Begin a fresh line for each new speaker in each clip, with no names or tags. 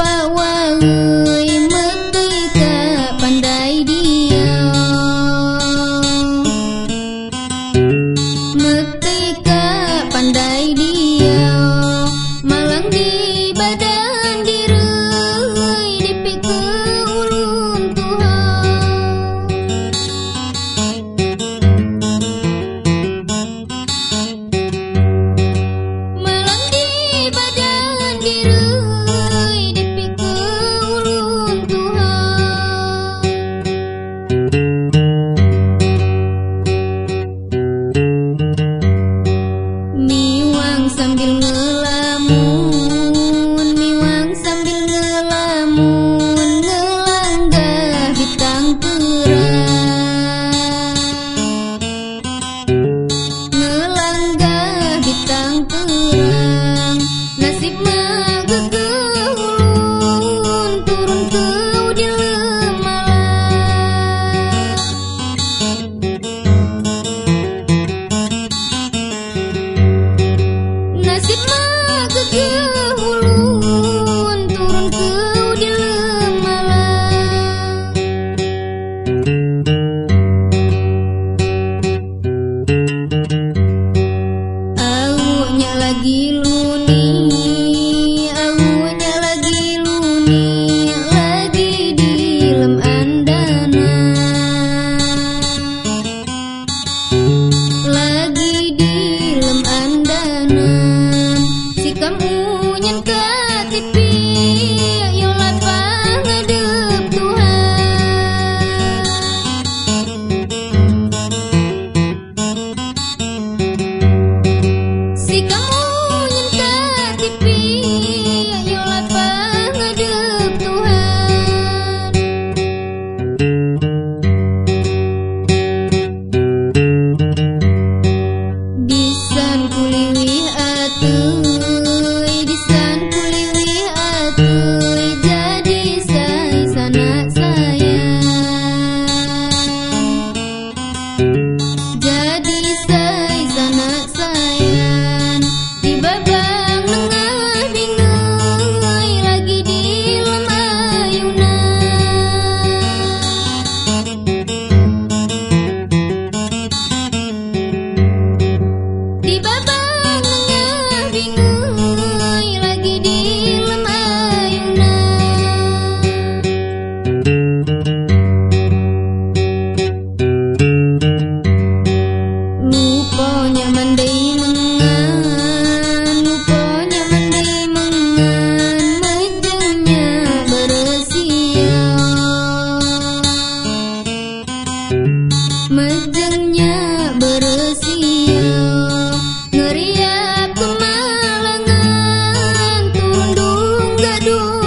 pawai mati ka pandai dia mati ka pandai dia malang dia lagi lu salud.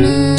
blue.